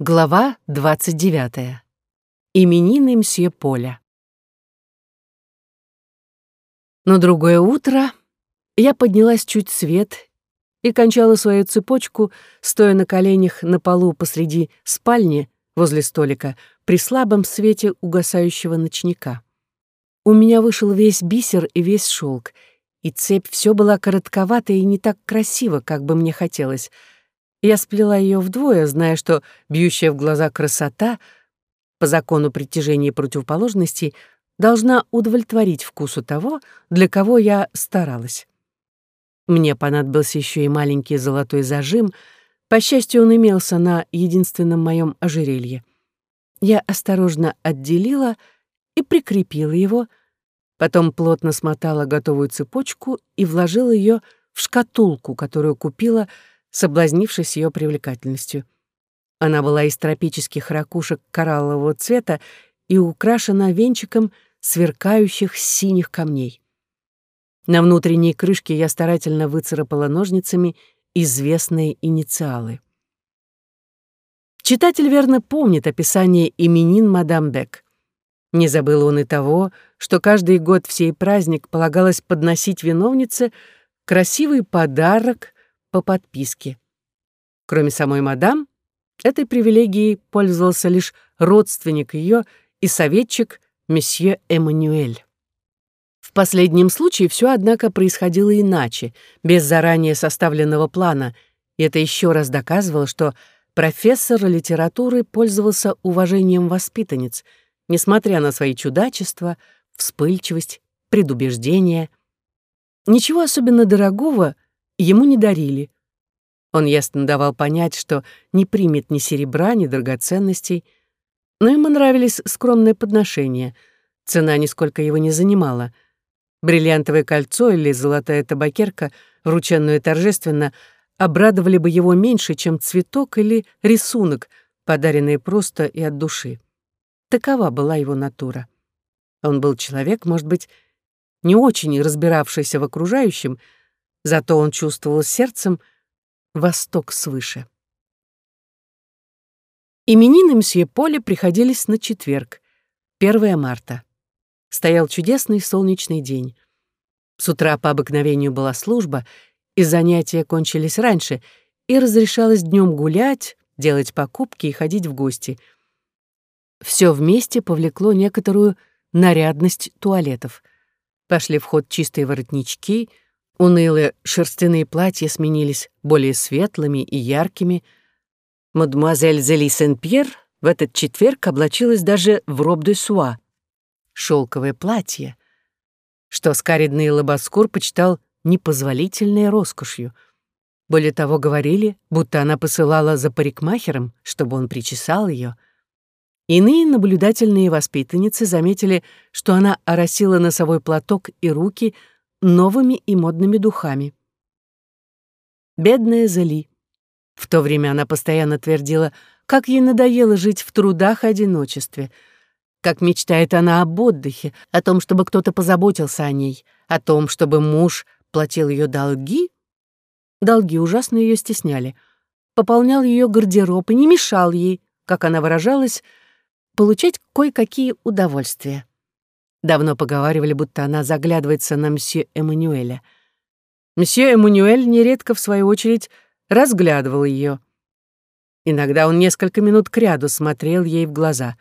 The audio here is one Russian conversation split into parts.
Глава 29. Именины мсье Поля. На другое утро я поднялась чуть свет и кончала свою цепочку, стоя на коленях на полу посреди спальни возле столика при слабом свете угасающего ночника. У меня вышел весь бисер и весь шелк, и цепь все была коротковата и не так красиво, как бы мне хотелось — я сплела ее вдвое, зная, что бьющая в глаза красота, по закону притяжения противоположностей, должна удовлетворить вкусу того, для кого я старалась. Мне понадобился еще и маленький золотой зажим. По счастью, он имелся на единственном моем ожерелье. Я осторожно отделила и прикрепила его, потом плотно смотала готовую цепочку и вложила ее в шкатулку, которую купила — соблазнившись ее привлекательностью. Она была из тропических ракушек кораллового цвета и украшена венчиком сверкающих синих камней. На внутренней крышке я старательно выцарапала ножницами известные инициалы. Читатель верно помнит описание именин мадам Бек. Не забыл он и того, что каждый год в сей праздник полагалось подносить виновнице красивый подарок по подписке. Кроме самой мадам, этой привилегией пользовался лишь родственник ее и советчик месье Эммануэль. В последнем случае все, однако, происходило иначе, без заранее составленного плана, и это еще раз доказывало, что профессор литературы пользовался уважением воспитанниц, несмотря на свои чудачества, вспыльчивость, предубеждения. Ничего особенно дорогого ему не дарили. Он ясно давал понять, что не примет ни серебра, ни драгоценностей, но ему нравились скромные подношения. Цена нисколько его не занимала. Бриллиантовое кольцо или золотая табакерка, врученную торжественно, обрадовали бы его меньше, чем цветок или рисунок, подаренные просто и от души. Такова была его натура. Он был человек, может быть, не очень разбиравшийся в окружающем, Зато он чувствовал сердцем восток свыше. Именины мсье Поля приходились на четверг, 1 марта. Стоял чудесный солнечный день. С утра по обыкновению была служба, и занятия кончились раньше, и разрешалось днем гулять, делать покупки и ходить в гости. Все вместе повлекло некоторую нарядность туалетов. Пошли в ход чистые воротнички — Унылые шерстяные платья сменились более светлыми и яркими. Мадемуазель Зели Сен-Пьер в этот четверг облачилась даже в роб де суа, шелковое платье, что скаридный лобоскур почитал непозволительной роскошью. Более того, говорили, будто она посылала за парикмахером, чтобы он причесал ее. Иные наблюдательные воспитанницы заметили, что она оросила носовой платок и руки — новыми и модными духами. Бедная Зали. В то время она постоянно твердила, как ей надоело жить в трудах и одиночестве, как мечтает она об отдыхе, о том, чтобы кто-то позаботился о ней, о том, чтобы муж платил ее долги. Долги ужасно ее стесняли. Пополнял ее гардероб и не мешал ей, как она выражалась, получать кое-какие удовольствия. Давно поговаривали, будто она заглядывается на мсье Эммануэля. Мсье Эммануэль нередко, в свою очередь, разглядывал ее. Иногда он несколько минут кряду смотрел ей в глаза.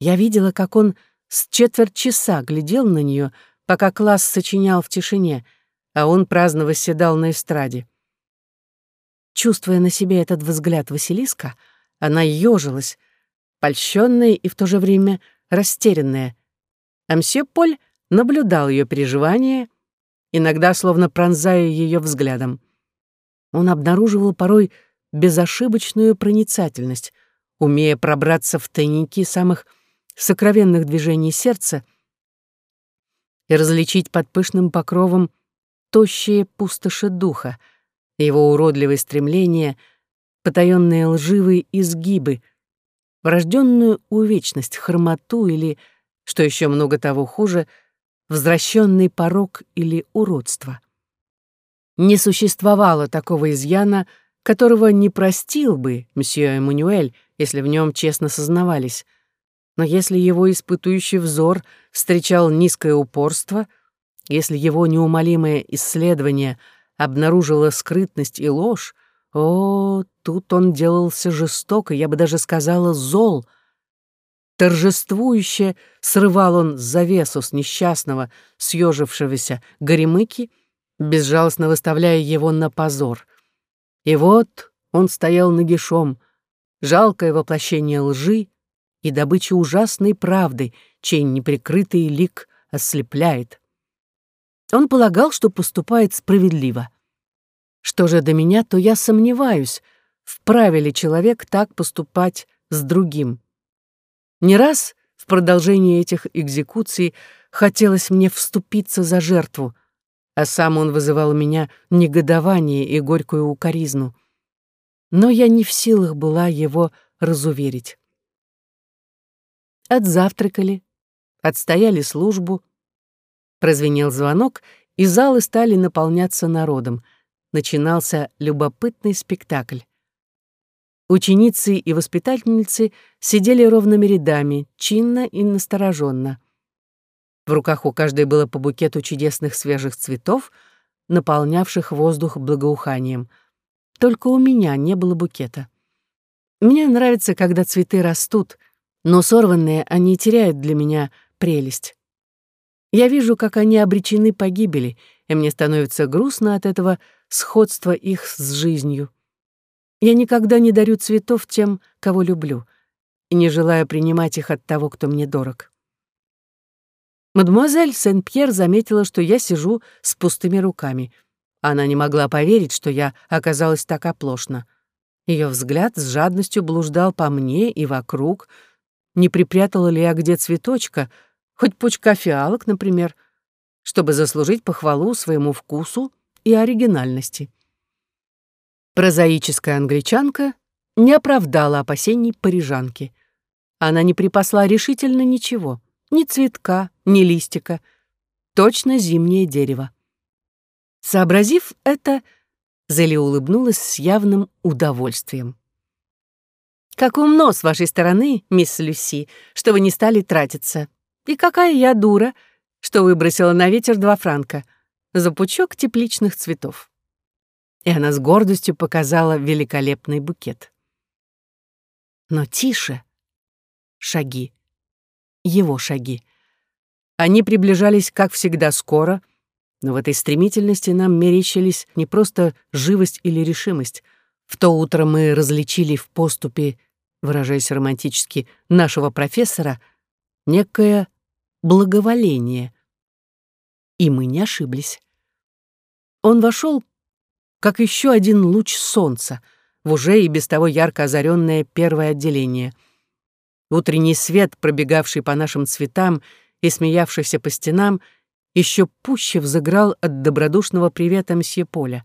Я видела, как он с четверть часа глядел на нее, пока класс сочинял в тишине, а он праздно восседал на эстраде. Чувствуя на себе этот взгляд Василиска, она ежилась, польщенная и в то же время растерянная — а мсье Поль наблюдал ее переживания, иногда словно пронзая ее взглядом. Он обнаруживал порой безошибочную проницательность, умея пробраться в тайники самых сокровенных движений сердца и различить под пышным покровом тощие пустоши духа, его уродливые стремления, потаённые лживые изгибы, врожденную увечность, хромоту или что еще много того хуже, возвращенный порог или уродство. Не существовало такого изъяна, которого не простил бы мсье Эммануэль, если в нем честно сознавались. Но если его испытующий взор встречал низкое упорство, если его неумолимое исследование обнаружило скрытность и ложь, о, тут он делался жестоко, я бы даже сказала, зол. Торжествующе срывал он завесу с несчастного, съежившегося горемыки, безжалостно выставляя его на позор. И вот он стоял нагишом, жалкое воплощение лжи и добыча ужасной правды, чей неприкрытый лик ослепляет. Он полагал, что поступает справедливо. Что же до меня, то я сомневаюсь, вправе ли человек так поступать с другим. Не раз в продолжении этих экзекуций хотелось мне вступиться за жертву, а сам он вызывал у меня негодование и горькую укоризну. Но я не в силах была его разуверить. Отзавтракали, отстояли службу. Прозвенел звонок, и залы стали наполняться народом — начинался любопытный спектакль. Ученицы и воспитательницы сидели ровными рядами, чинно и настороженно. В руках у каждой было по букету чудесных свежих цветов, наполнявших воздух благоуханием. Только у меня не было букета. Мне нравится, когда цветы растут, но сорванные они теряют для меня прелесть. Я вижу, как они обречены погибели, и мне становится грустно от этого сходства их с жизнью. Я никогда не дарю цветов тем, кого люблю, и не желаю принимать их от того, кто мне дорог. Мадемуазель Сен-Пьер заметила, что я сижу с пустыми руками. Она не могла поверить, что я оказалась так оплошна. Ее взгляд с жадностью блуждал по мне и вокруг. Не припрятала ли я где цветочка, хоть пучка фиалок, например, чтобы заслужить похвалу своему вкусу и оригинальности. Прозаическая англичанка не оправдала опасений парижанки. Она не припасла решительно ничего, ни цветка, ни листика, точно зимнее дерево. Сообразив это, Зели улыбнулась с явным удовольствием. «Как умно с вашей стороны, мисс Люси, что вы не стали тратиться. И какая я дура, что выбросила на ветер два франка за пучок тепличных цветов. И она с гордостью показала великолепный букет. Но тише. Шаги. Его шаги. Они приближались, как всегда, скоро, но в этой стремительности нам мерещились не просто живость или решимость. В то утро мы различили в поступе, выражаясь романтически, нашего профессора, некое благоволение. И мы не ошиблись. Он вошел, как еще один луч солнца, в уже и без того ярко озаренное первое отделение. Утренний свет, пробегавший по нашим цветам и смеявшийся по стенам, еще пуще взыграл от добродушного привета мсье Поля.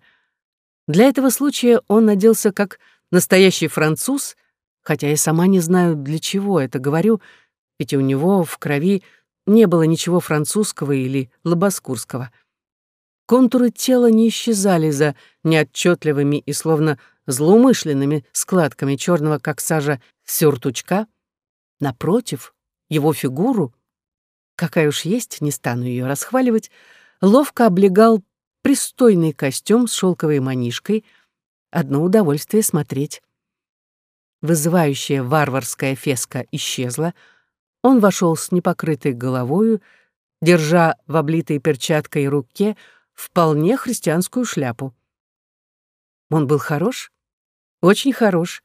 Для этого случая он наделся как настоящий француз, хотя я сама не знаю, для чего это говорю, ведь у него в крови не было ничего французского или лобоскурского. Контуры тела не исчезали за неотчетливыми и словно злоумышленными складками черного, как сажа, сюртучка. Напротив, его фигуру, какая уж есть, не стану ее расхваливать, ловко облегал пристойный костюм с шелковой манишкой. Одно удовольствие смотреть. Вызывающая варварская феска исчезла — он вошел с непокрытой головою, держа в облитой перчаткой руке вполне христианскую шляпу. Он был хорош, очень хорош.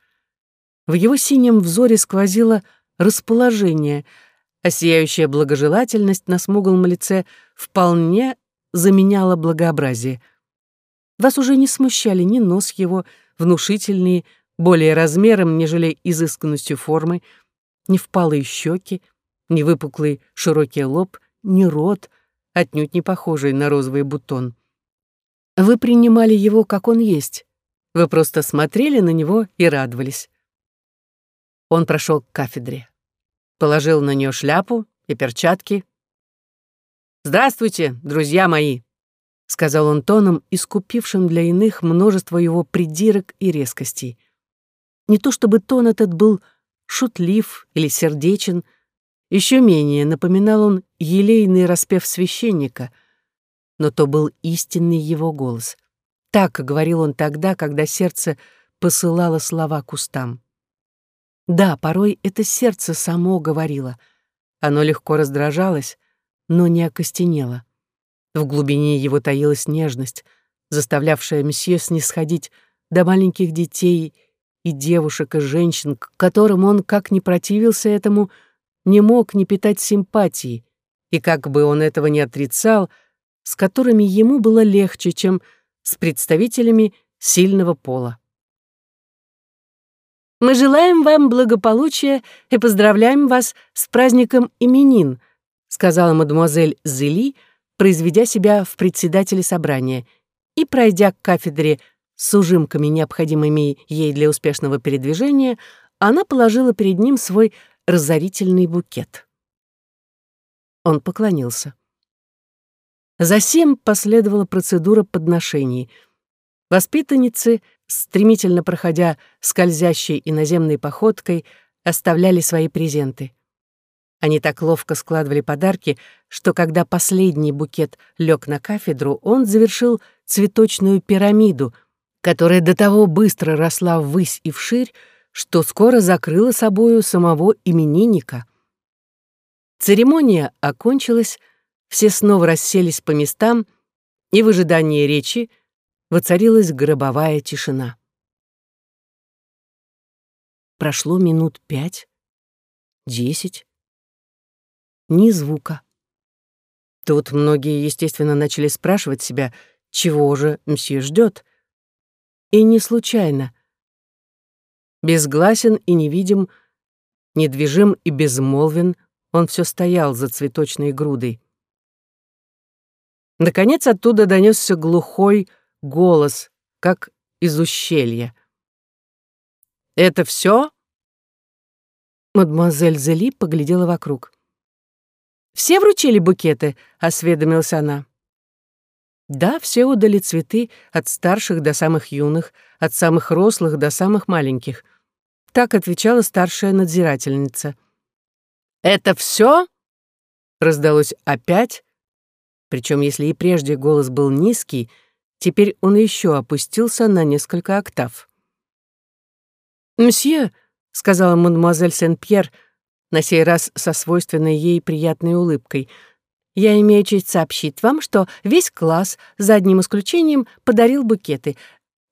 В его синем взоре сквозило расположение, а сияющая благожелательность на смуглом лице вполне заменяла благообразие. Вас уже не смущали ни нос его, внушительные, более размером, нежели изысканностью формы, ни впалые щеки, ни выпуклый широкий лоб, ни рот, отнюдь не похожий на розовый бутон. Вы принимали его, как он есть. Вы просто смотрели на него и радовались. Он прошел к кафедре, положил на нее шляпу и перчатки. «Здравствуйте, друзья мои! — сказал он тоном, искупившим для иных множество его придирок и резкостей. Не то чтобы тон этот был шутлив или сердечен, еще менее напоминал он елейный распев священника, но то был истинный его голос. Так говорил он тогда, когда сердце посылало слова к устам. Да, порой это сердце само говорило. Оно легко раздражалось, но не окостенело. В глубине его таилась нежность, заставлявшая месье снисходить до маленьких детей и девушек и женщин, к которым он, как ни противился этому, не мог не питать симпатии, и как бы он этого не отрицал, с которыми ему было легче, чем с представителями сильного пола. Мы желаем вам благополучия и поздравляем вас с праздником именин, сказала мадемуазель Зели, произведя себя в председателе собрания, и, пройдя к кафедре с ужимками, необходимыми ей для успешного передвижения, она положила перед ним свой разорительный букет. Он поклонился. Затем последовала процедура подношений. Воспитанницы, стремительно проходя скользящей иноземной походкой, оставляли свои презенты. Они так ловко складывали подарки, что когда последний букет лег на кафедру, он завершил цветочную пирамиду, которая до того быстро росла ввысь и вширь, что скоро закрыла собою самого именинника. Церемония окончилась, все снова расселись по местам, и в ожидании речи воцарилась гробовая тишина. Прошло минут пять, десять, ни звука. Тут многие, естественно, начали спрашивать себя, чего же мсье ждет. И не случайно. Безгласен и невидим, недвижим и безмолвен, он все стоял за цветочной грудой. Наконец оттуда донесся глухой голос, как из ущелья. «Это все? Мадемуазель Зели поглядела вокруг. «Все вручили букеты?» — осведомилась она. Да, все удали цветы от старших до самых юных, от самых рослых до самых маленьких. Так отвечала старшая надзирательница. «Это все? раздалось опять. Причем, если и прежде голос был низкий, теперь он еще опустился на несколько октав. «Мсье», — сказала мадемуазель Сен-Пьер, на сей раз со свойственной ей приятной улыбкой, «я имею честь сообщить вам, что весь класс, за одним исключением, подарил букеты.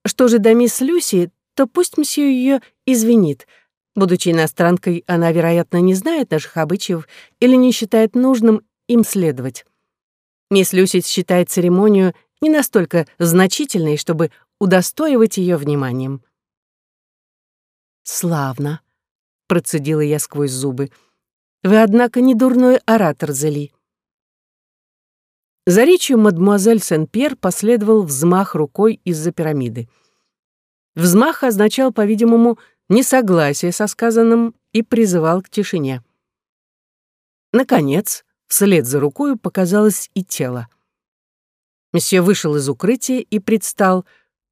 Что же до мисс Люси, то пусть мсье ее извинит. Будучи иностранкой, она, вероятно, не знает наших обычаев или не считает нужным им следовать. Мисс Люси считает церемонию не настолько значительной, чтобы удостоивать ее вниманием. «Славно», — процедила я сквозь зубы. «Вы, однако, не дурной оратор, Зели». За речью мадемуазель Сен-Пьер последовал взмах рукой из-за пирамиды. Взмах означал, по-видимому, несогласие со сказанным и призывал к тишине. Наконец, вслед за рукою показалось и тело. Месье вышел из укрытия и предстал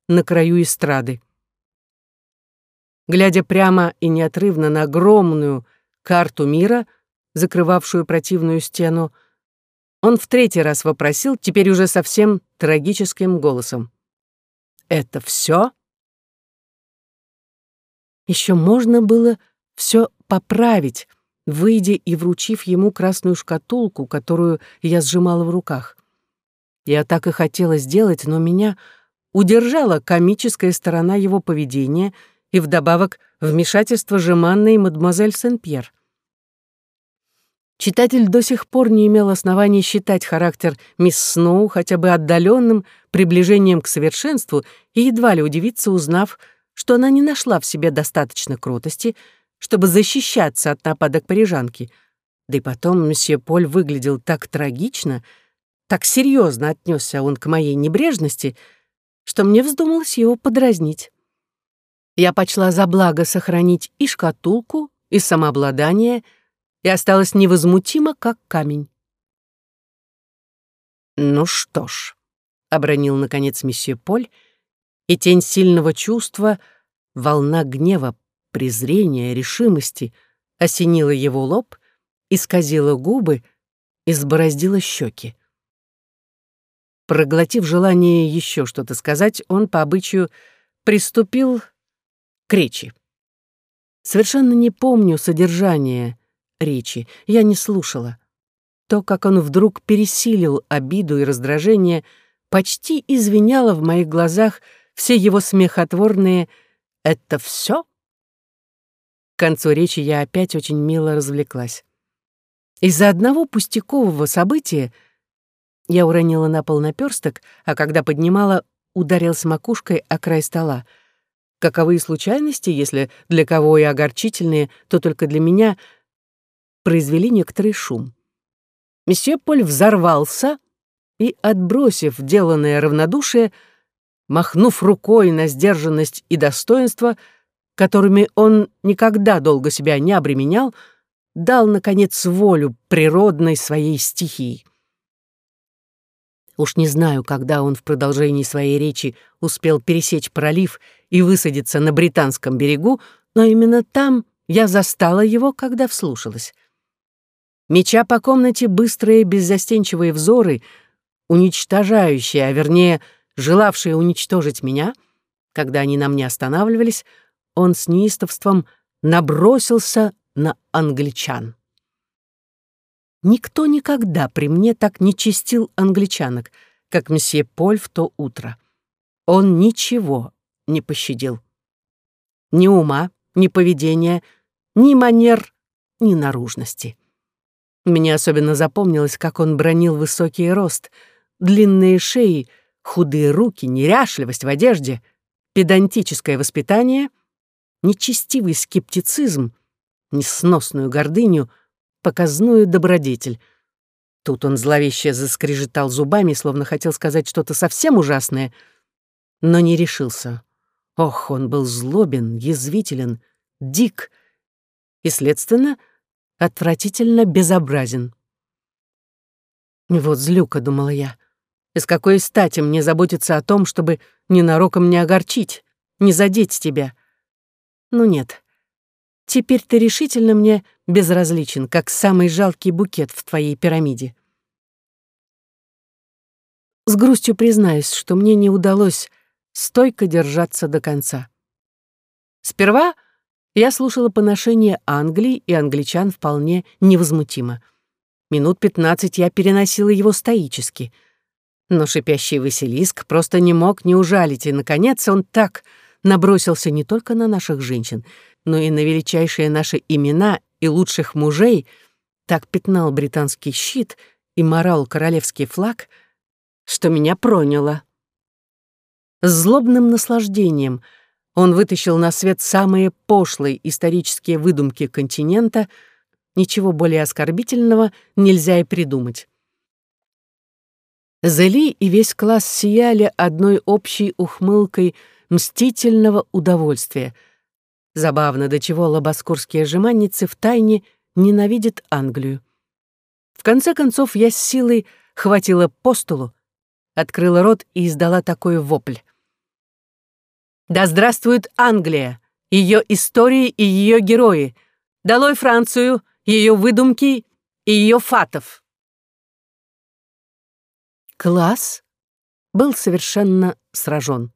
на краю эстрады. Глядя прямо и неотрывно на огромную карту мира, закрывавшую противную стену, он в третий раз вопросил, теперь уже совсем трагическим голосом. «Это все? Еще можно было все поправить, выйдя и вручив ему красную шкатулку, которую я сжимала в руках. Я так и хотела сделать, но меня удержала комическая сторона его поведения и вдобавок вмешательство жеманной мадемуазель Сен-Пьер. Читатель до сих пор не имел оснований считать характер мисс Сноу хотя бы отдаленным приближением к совершенству и едва ли удивиться, узнав, что она не нашла в себе достаточно крутости, чтобы защищаться от нападок парижанки. Да и потом месье Поль выглядел так трагично, так серьезно отнесся он к моей небрежности, что мне вздумалось его подразнить. Я почла за благо сохранить и шкатулку, и самообладание, и осталась невозмутима, как камень. «Ну что ж», — обронил, наконец, месье Поль, и тень сильного чувства, волна гнева, презрения, решимости осенила его лоб, исказила губы, избороздила щеки. Проглотив желание еще что-то сказать, он по обычаю приступил к речи. Совершенно не помню содержание речи, я не слушала. То, как он вдруг пересилил обиду и раздражение, почти извиняло в моих глазах все его смехотворные «это все?» К концу речи я опять очень мило развлеклась. Из-за одного пустякового события — я уронила на пол наперсток, а когда поднимала, ударилась макушкой о край стола. Каковые случайности, если для кого и огорчительные, то только для меня, произвели некоторый шум. Месье Поль взорвался и, отбросив деланное равнодушие, махнув рукой на сдержанность и достоинство, которыми он никогда долго себя не обременял, дал, наконец, волю природной своей стихии. Уж не знаю, когда он в продолжении своей речи успел пересечь пролив и высадиться на британском берегу, но именно там я застала его, когда вслушалась. Меча по комнате быстрые беззастенчивые взоры, уничтожающие, а вернее, желавшие уничтожить меня, когда они на мне останавливались, он с неистовством набросился на англичан. Никто никогда при мне так не чистил англичанок, как месье Поль в то утро. Он ничего не пощадил. Ни ума, ни поведения, ни манер, ни наружности. Мне особенно запомнилось, как он бронил высокий рост, длинные шеи, худые руки, неряшливость в одежде, педантическое воспитание, нечестивый скептицизм, несносную гордыню — показную добродетель. Тут он зловеще заскрежетал зубами, словно хотел сказать что-то совсем ужасное, но не решился. Ох, он был злобен, язвителен, дик и, следственно, отвратительно безобразен. «Вот злюка», — думала я, — «из какой стати мне заботиться о том, чтобы ненароком не огорчить, не задеть тебя?» Ну нет, Теперь ты решительно мне безразличен, как самый жалкий букет в твоей пирамиде. С грустью признаюсь, что мне не удалось стойко держаться до конца. Сперва я слушала поношение Англии и англичан вполне невозмутимо. Минут пятнадцать я переносила его стоически. Но шипящий Василиск просто не мог не ужалить, и, наконец, он так набросился не только на наших женщин, но и на величайшие наши имена и лучших мужей, так пятнал британский щит и морал королевский флаг, что меня проняло. С злобным наслаждением он вытащил на свет самые пошлые исторические выдумки континента, ничего более оскорбительного нельзя и придумать. Зели и весь класс сияли одной общей ухмылкой мстительного удовольствия — Забавно, до чего лобоскурские жеманницы втайне ненавидят Англию. В конце концов, я с силой хватила по столу, открыла рот и издала такой вопль. «Да здравствует Англия! Ее истории и ее герои! Долой Францию, ее выдумки и ее фатов!» Класс был совершенно сражен.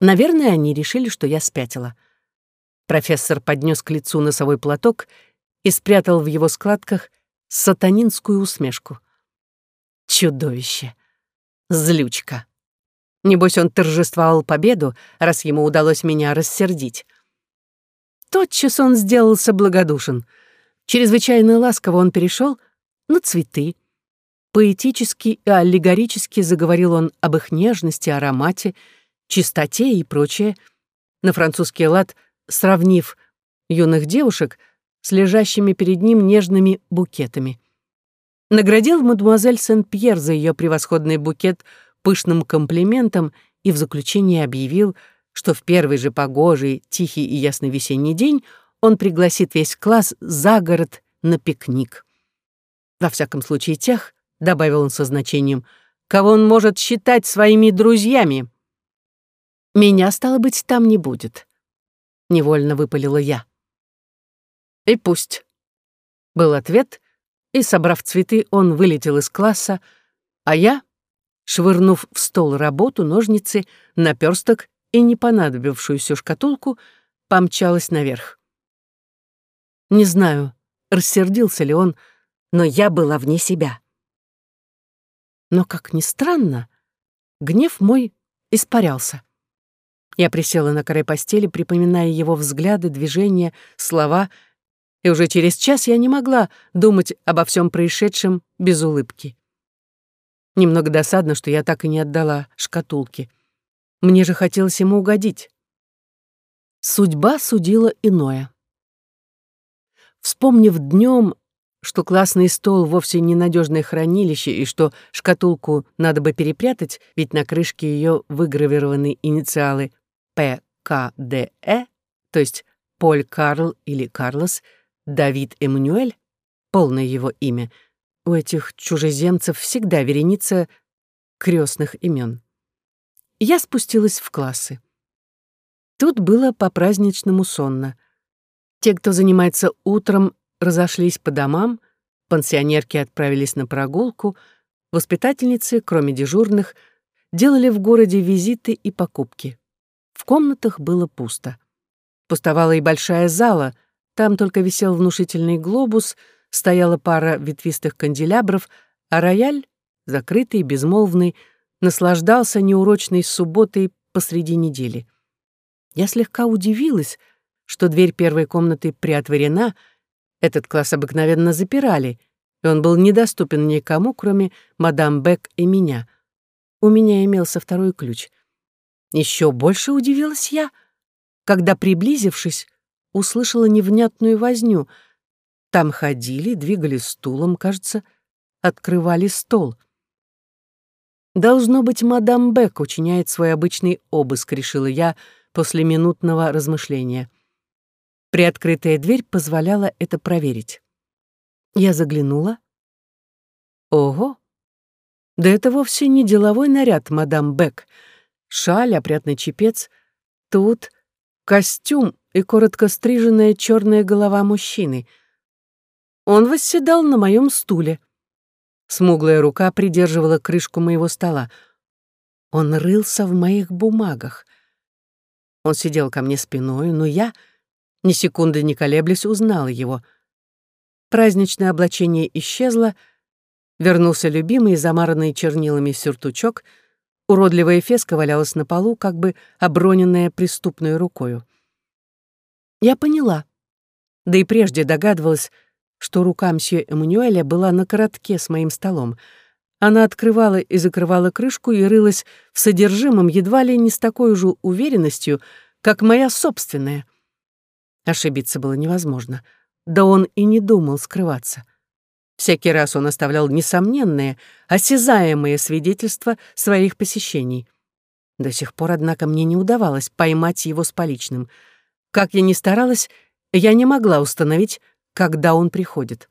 Наверное, они решили, что я спятила — Профессор поднес к лицу носовой платок и спрятал в его складках сатанинскую усмешку. Чудовище! Злючка! Небось, он торжествовал победу, раз ему удалось меня рассердить. Тотчас он сделался благодушен. Чрезвычайно ласково он перешел на цветы. Поэтически и аллегорически заговорил он об их нежности, аромате, чистоте и прочее. На французский лад — сравнив юных девушек с лежащими перед ним нежными букетами. Наградил мадемуазель Сен-Пьер за ее превосходный букет пышным комплиментом и в заключение объявил, что в первый же погожий, тихий и ясный весенний день он пригласит весь класс за город на пикник. Во всяком случае тех, добавил он со значением, кого он может считать своими друзьями. Меня, стало быть, там не будет. Невольно выпалила я. И пусть. Был ответ, и, собрав цветы, он вылетел из класса, а я, швырнув в стол работу, ножницы, наперсток и непонадобившуюся шкатулку, помчалась наверх. Не знаю, рассердился ли он, но я была вне себя. Но, как ни странно, гнев мой испарялся. Я присела на край постели, припоминая его взгляды, движения, слова, и уже через час я не могла думать обо всем происшедшем без улыбки. Немного досадно, что я так и не отдала шкатулки. Мне же хотелось ему угодить. Судьба судила иное. Вспомнив днем, что классный стол вовсе не надежное хранилище и что шкатулку надо бы перепрятать, ведь на крышке ее выгравированы инициалы ПКДЭ, то есть Поль Карл или Карлос, Давид Эммануэль, полное его имя, у этих чужеземцев всегда вереница крестных имен. Я спустилась в классы. Тут было по-праздничному сонно. Те, кто занимается утром, разошлись по домам, пансионерки отправились на прогулку, воспитательницы, кроме дежурных, делали в городе визиты и покупки. В комнатах было пусто. Пустовала и большая зала, там только висел внушительный глобус, стояла пара ветвистых канделябров, а рояль, закрытый, безмолвный, наслаждался неурочной субботой посреди недели. Я слегка удивилась, что дверь первой комнаты приотворена, этот класс обыкновенно запирали, и он был недоступен никому, кроме мадам Бек и меня. У меня имелся второй ключ. Еще больше удивилась я, когда, приблизившись, услышала невнятную возню. Там ходили, двигали стулом, кажется, открывали стол. «Должно быть, мадам Бек учиняет свой обычный обыск», — решила я после минутного размышления. Приоткрытая дверь позволяла это проверить. Я заглянула. Ого! Да это вовсе не деловой наряд, мадам Бек. Шаль, опрятный чепец. Тут костюм и коротко стриженная черная голова мужчины. Он восседал на моем стуле. Смуглая рука придерживала крышку моего стола. Он рылся в моих бумагах. Он сидел ко мне спиной, но я, ни секунды не колеблясь, узнала его. Праздничное облачение исчезло, вернулся любимый, замаранный чернилами сюртучок, уродливая феска валялась на полу, как бы оброненная преступной рукою. Я поняла, да и прежде догадывалась, что рука мсье Эммануэля была на коротке с моим столом. Она открывала и закрывала крышку и рылась в содержимом едва ли не с такой же уверенностью, как моя собственная. Ошибиться было невозможно. Да он и не думал скрываться. Всякий раз он оставлял несомненные, осязаемые свидетельства своих посещений. До сих пор, однако, мне не удавалось поймать его с поличным. Как я ни старалась, я не могла установить, когда он приходит.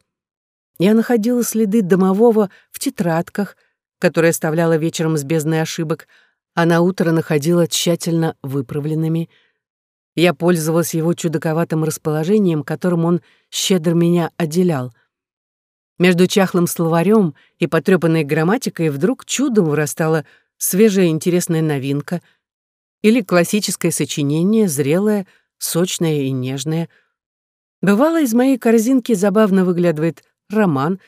Я находила следы домового в тетрадках, которые оставляла вечером с бездной ошибок, а на утро находила тщательно выправленными. Я пользовалась его чудаковатым расположением, которым он щедро меня отделял. Между чахлым словарем и потрёпанной грамматикой вдруг чудом вырастала свежая интересная новинка или классическое сочинение, зрелое, сочное и нежное — Бывало, из моей корзинки забавно выглядывает роман,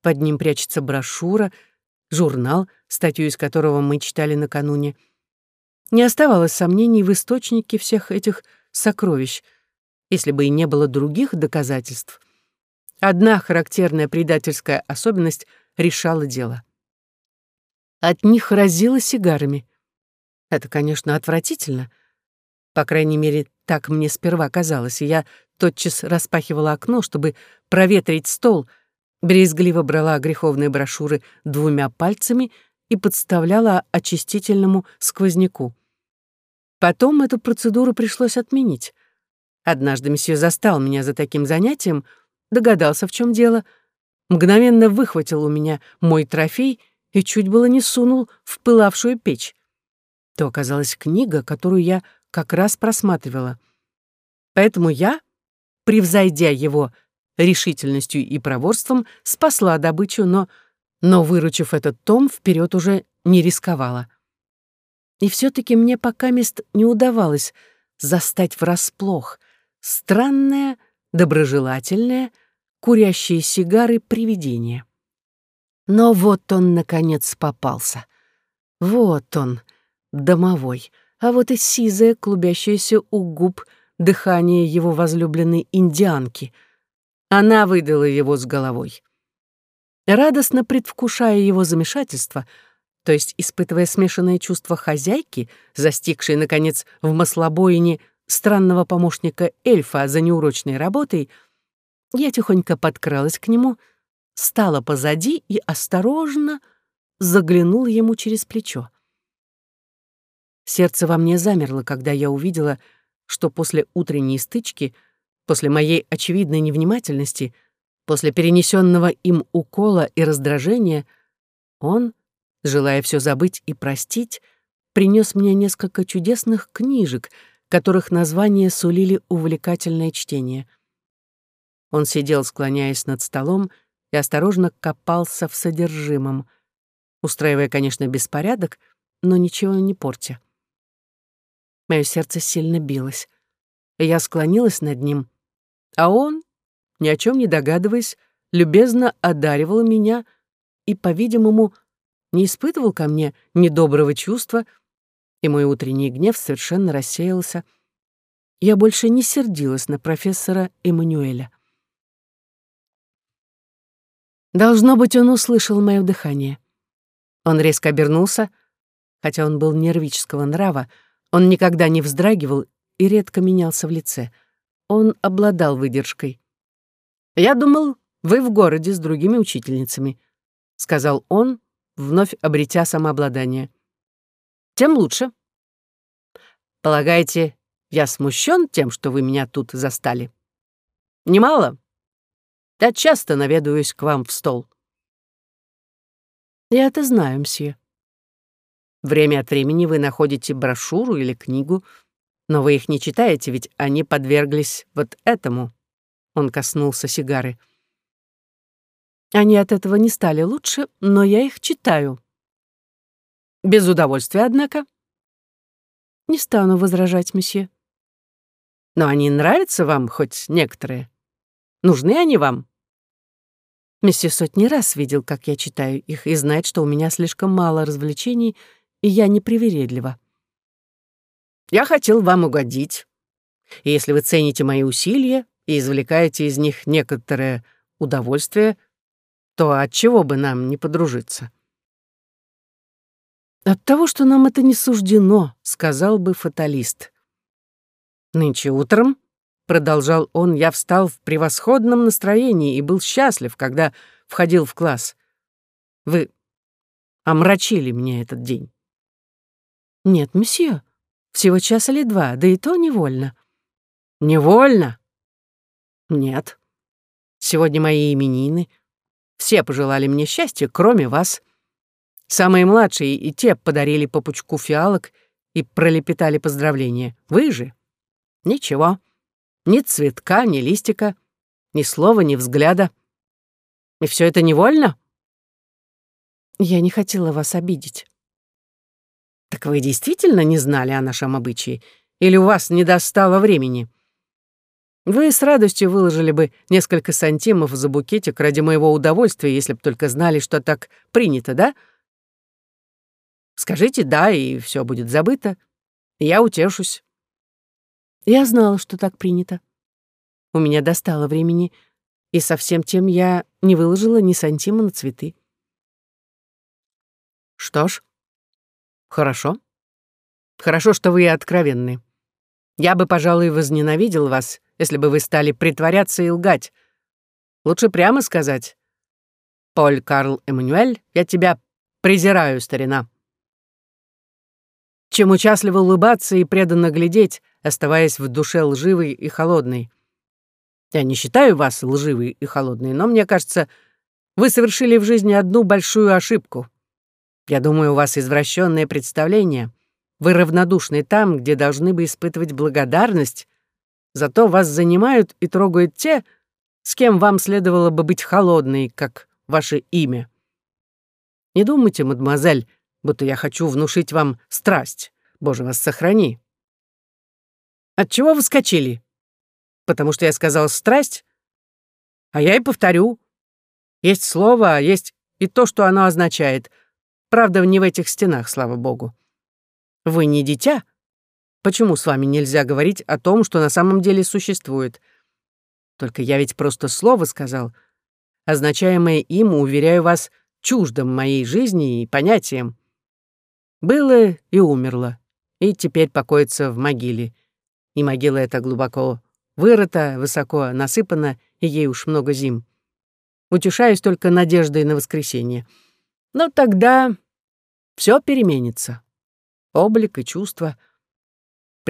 под ним прячется брошюра, журнал, статью из которого мы читали накануне. Не оставалось сомнений в источнике всех этих сокровищ, если бы и не было других доказательств. Одна характерная предательская особенность решала дело. От них разило сигарами. Это, конечно, отвратительно. По крайней мере, так мне сперва казалось, и я тотчас распахивала окно, чтобы проветрить стол, брезгливо брала греховные брошюры двумя пальцами и подставляла очистительному сквозняку. Потом эту процедуру пришлось отменить. Однажды месье застал меня за таким занятием, догадался, в чем дело, мгновенно выхватил у меня мой трофей и чуть было не сунул в пылавшую печь. То оказалась книга, которую я как раз просматривала. Поэтому я, превзойдя его решительностью и проворством, спасла добычу, но, но выручив этот том, вперед уже не рисковала. И все таки мне пока мест не удавалось застать врасплох странное, доброжелательное, курящие сигары привидение. Но вот он, наконец, попался. Вот он, домовой, а вот и сизое, клубящееся у губ дыхание его возлюбленной индианки. Она выдала его с головой. Радостно предвкушая его замешательство, то есть испытывая смешанное чувство хозяйки, застигшей, наконец, в маслобоине странного помощника эльфа за неурочной работой, я тихонько подкралась к нему, стала позади и осторожно заглянула ему через плечо. Сердце во мне замерло, когда я увидела, что после утренней стычки, после моей очевидной невнимательности, после перенесенного им укола и раздражения, он, желая все забыть и простить, принес мне несколько чудесных книжек, которых названия сулили увлекательное чтение. Он сидел, склоняясь над столом, и осторожно копался в содержимом, устраивая, конечно, беспорядок, но ничего не портя. Мое сердце сильно билось. Я склонилась над ним, а он, ни о чем не догадываясь, любезно одаривал меня и, по-видимому, не испытывал ко мне недоброго чувства, и мой утренний гнев совершенно рассеялся. Я больше не сердилась на профессора Эммануэля. Должно быть, он услышал мое дыхание. Он резко обернулся, хотя он был нервического нрава, он никогда не вздрагивал и редко менялся в лице. Он обладал выдержкой. «Я думал, вы в городе с другими учительницами», — сказал он, вновь обретя самообладание. «Тем лучше. Полагаете, я смущен тем, что вы меня тут застали? Немало. Я часто наведаюсь к вам в стол». «Я это знаю, мсье», Время от времени вы находите брошюру или книгу, но вы их не читаете, ведь они подверглись вот этому. Он коснулся сигары. Они от этого не стали лучше, но я их читаю. Без удовольствия, однако. Не стану возражать, месье. Но они нравятся вам хоть некоторые? Нужны они вам? Месье сотни раз видел, как я читаю их, и знает, что у меня слишком мало развлечений — и я не привередлива. Я хотел вам угодить. И если вы цените мои усилия и извлекаете из них некоторое удовольствие, то от чего бы нам не подружиться? От того, что нам это не суждено, сказал бы фаталист. Нынче утром, продолжал он, я встал в превосходном настроении и был счастлив, когда входил в класс. Вы омрачили мне этот день. «Нет, месье, всего час или два, да и то невольно». «Невольно?» «Нет. Сегодня мои именины. Все пожелали мне счастья, кроме вас. Самые младшие и те подарили по пучку фиалок и пролепетали поздравления. Вы же? Ничего. Ни цветка, ни листика, ни слова, ни взгляда. И все это невольно?» «Я не хотела вас обидеть». «Так вы действительно не знали о нашем обычае? Или у вас не достало времени?» «Вы с радостью выложили бы несколько сантимов за букетик ради моего удовольствия, если бы только знали, что так принято, да?» «Скажите «да», и все будет забыто. Я утешусь». Я знала, что так принято. У меня достало времени, и со всем тем я не выложила ни сантима на цветы. Что ж, Хорошо. Хорошо, что вы откровенны. Я бы, пожалуй, возненавидел вас, если бы вы стали притворяться и лгать. Лучше прямо сказать. Поль Карл Эммануэль, я тебя презираю, старина. Чем участливо улыбаться и преданно глядеть, оставаясь в душе лживой и холодной. Я не считаю вас лживой и холодной, но мне кажется, вы совершили в жизни одну большую ошибку. Я думаю, у вас извращенное представление. Вы равнодушны там, где должны бы испытывать благодарность. Зато вас занимают и трогают те, с кем вам следовало бы быть холодной, как ваше имя. Не думайте, мадемуазель, будто я хочу внушить вам страсть. Боже, вас сохрани. Отчего вы скочили? Потому что я сказал «страсть»? А я и повторю. Есть слово, а есть и то, что оно означает. Правда, не в этих стенах, слава богу. Вы не дитя? Почему с вами нельзя говорить о том, что на самом деле существует? Только я ведь просто слово сказал. Означаемое им, уверяю вас, чуждым моей жизни и понятиям. Было и умерло, и теперь покоится в могиле. И могила эта глубоко вырыта, высоко насыпана, и ей уж много зим. Утешаюсь только надеждой на воскресенье. Но тогда все переменится. Облик и чувства.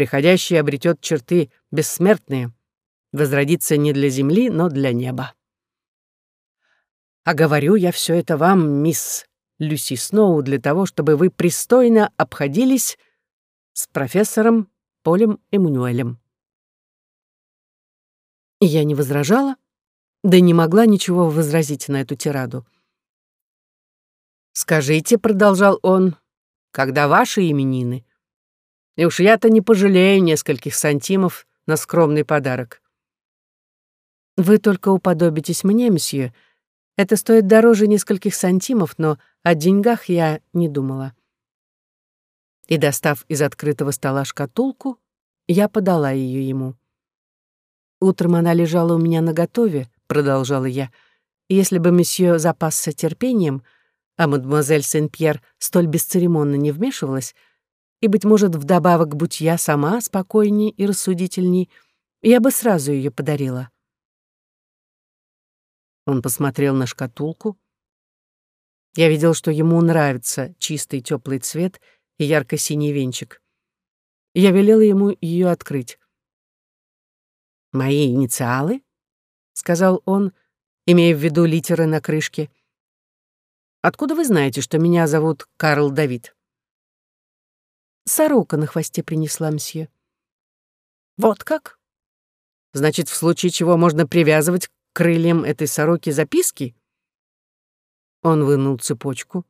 Приходящий обретет черты бессмертные, возродится не для земли, но для неба. А говорю я все это вам, мисс Люси Сноу, для того, чтобы вы пристойно обходились с профессором Полем Эммануэлем. Я не возражала, да не могла ничего возразить на эту тираду. «Скажите», — продолжал он, — «когда ваши именины? И уж я-то не пожалею нескольких сантимов на скромный подарок». «Вы только уподобитесь мне, мсье», это стоит дороже нескольких сантимов, но о деньгах я не думала. И, достав из открытого стола шкатулку, я подала ее ему. «Утром она лежала у меня наготове», — продолжала я. «Если бы месье запасся терпением, а мадемуазель Сен-Пьер столь бесцеремонно не вмешивалась, и, быть может, вдобавок, будь я сама спокойней и рассудительней, я бы сразу ее подарила». Он посмотрел на шкатулку. Я видел, что ему нравится чистый теплый цвет и ярко-синий венчик. Я велела ему ее открыть. «Мои инициалы?» — сказал он, имея в виду литеры на крышке. «Откуда вы знаете, что меня зовут Карл Давид?» «Сорока на хвосте принесла мсье». «Вот как? Значит, в случае чего можно привязывать крыльям этой сороки записки? Он вынул цепочку.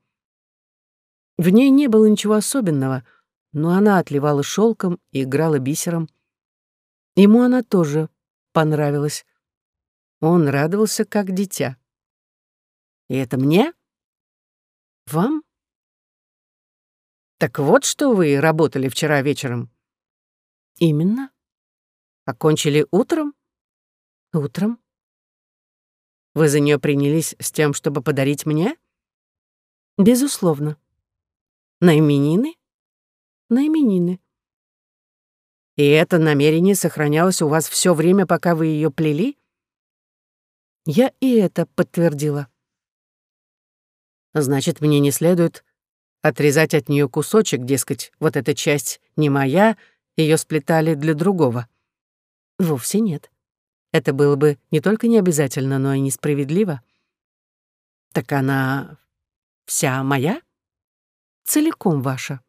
В ней не было ничего особенного, но она отливала шелком и играла бисером. Ему она тоже понравилась. Он радовался, как дитя. «И это мне? Вам?» «Так вот, что вы работали вчера вечером?» «Именно. Окончили утром?» «Утром. Вы за нее принялись с тем, чтобы подарить мне? Безусловно. На именины? На именины. И это намерение сохранялось у вас все время, пока вы ее плели? Я и это подтвердила. Значит, мне не следует отрезать от нее кусочек, дескать, вот эта часть не моя, ее сплетали для другого. Вовсе нет. Это было бы не только необязательно, но и несправедливо. Так она вся моя? Целиком ваша.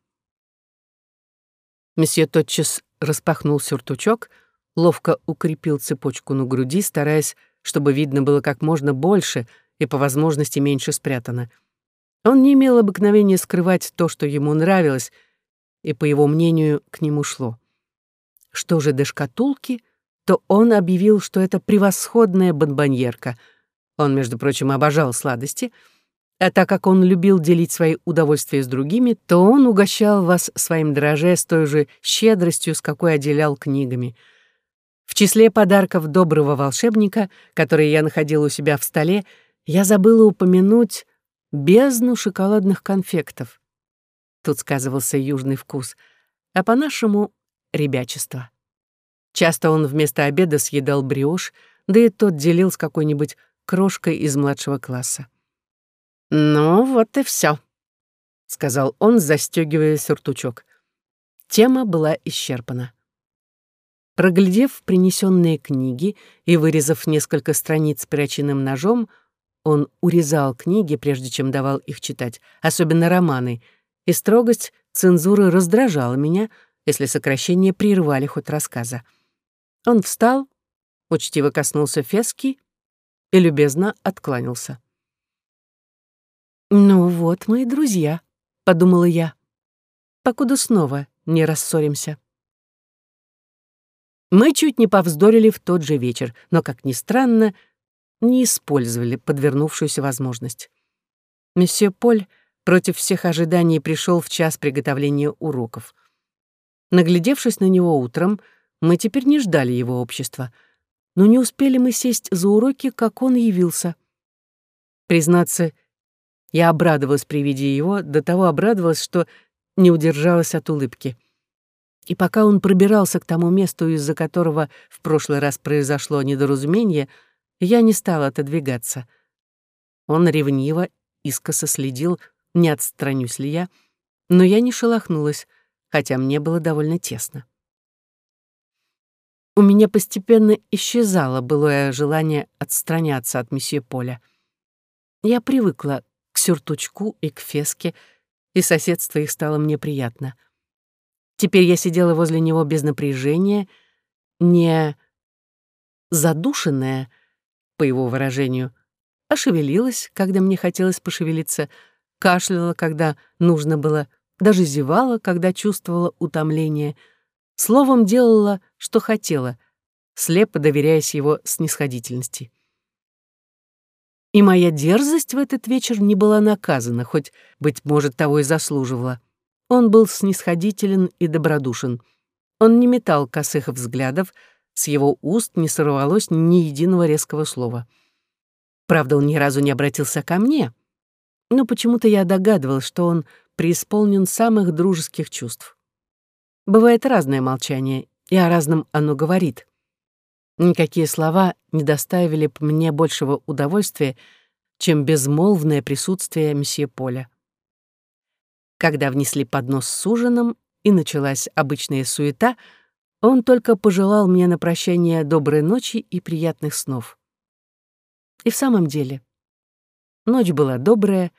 Месье тотчас распахнул сюртучок, ловко укрепил цепочку на груди, стараясь, чтобы видно было как можно больше и по возможности меньше спрятано. Он не имел обыкновения скрывать то, что ему нравилось, и, по его мнению, к нему шло. Что же до шкатулки — то он объявил, что это превосходная бонбоньерка. Он, между прочим, обожал сладости, а так как он любил делить свои удовольствия с другими, то он угощал вас своим дроже с той же щедростью, с какой отделял книгами. В числе подарков доброго волшебника, которые я находил у себя в столе, я забыла упомянуть бездну шоколадных конфектов. Тут сказывался южный вкус, а по-нашему — ребячество. Часто он вместо обеда съедал бриош, да и тот делил с какой-нибудь крошкой из младшего класса. «Ну, вот и все, сказал он, застегивая сюртучок. Тема была исчерпана. Проглядев принесенные книги и вырезав несколько страниц перочинным ножом, Он урезал книги, прежде чем давал их читать, особенно романы, и строгость цензуры раздражала меня, если сокращения прервали ход рассказа. Он встал, учтиво коснулся фески и любезно откланялся. «Ну вот, мои друзья», — подумала я, — «покуда снова не рассоримся». Мы чуть не повздорили в тот же вечер, но, как ни странно, не использовали подвернувшуюся возможность. Месье Поль против всех ожиданий пришел в час приготовления уроков. Наглядевшись на него утром, мы теперь не ждали его общества, но не успели мы сесть за уроки, как он явился. Признаться, я обрадовалась при виде его, до того обрадовалась, что не удержалась от улыбки. И пока он пробирался к тому месту, из-за которого в прошлый раз произошло недоразумение, я не стала отодвигаться. Он ревниво, искоса следил, не отстранюсь ли я, но я не шелохнулась, хотя мне было довольно тесно. У меня постепенно исчезало былое желание отстраняться от месье Поля. Я привыкла к сюртучку и к феске, и соседство их стало мне приятно — Теперь я сидела возле него без напряжения, не задушенная, по его выражению, а шевелилась, когда мне хотелось пошевелиться, кашляла, когда нужно было, даже зевала, когда чувствовала утомление, словом, делала, что хотела, слепо доверяясь его снисходительности. И моя дерзость в этот вечер не была наказана, хоть, быть может, того и заслуживала. Он был снисходителен и добродушен. Он не метал косых взглядов, с его уст не сорвалось ни единого резкого слова. Правда, он ни разу не обратился ко мне, но почему-то я догадывалась, что он преисполнен самых дружеских чувств. Бывает разное молчание, и о разном оно говорит. Никакие слова не доставили бы мне большего удовольствия, чем безмолвное присутствие месье Поля. Когда внесли поднос с ужином и началась обычная суета, он только пожелал мне на прощание доброй ночи и приятных снов. И в самом деле, ночь была добрая,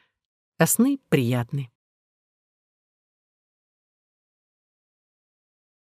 а сны приятны.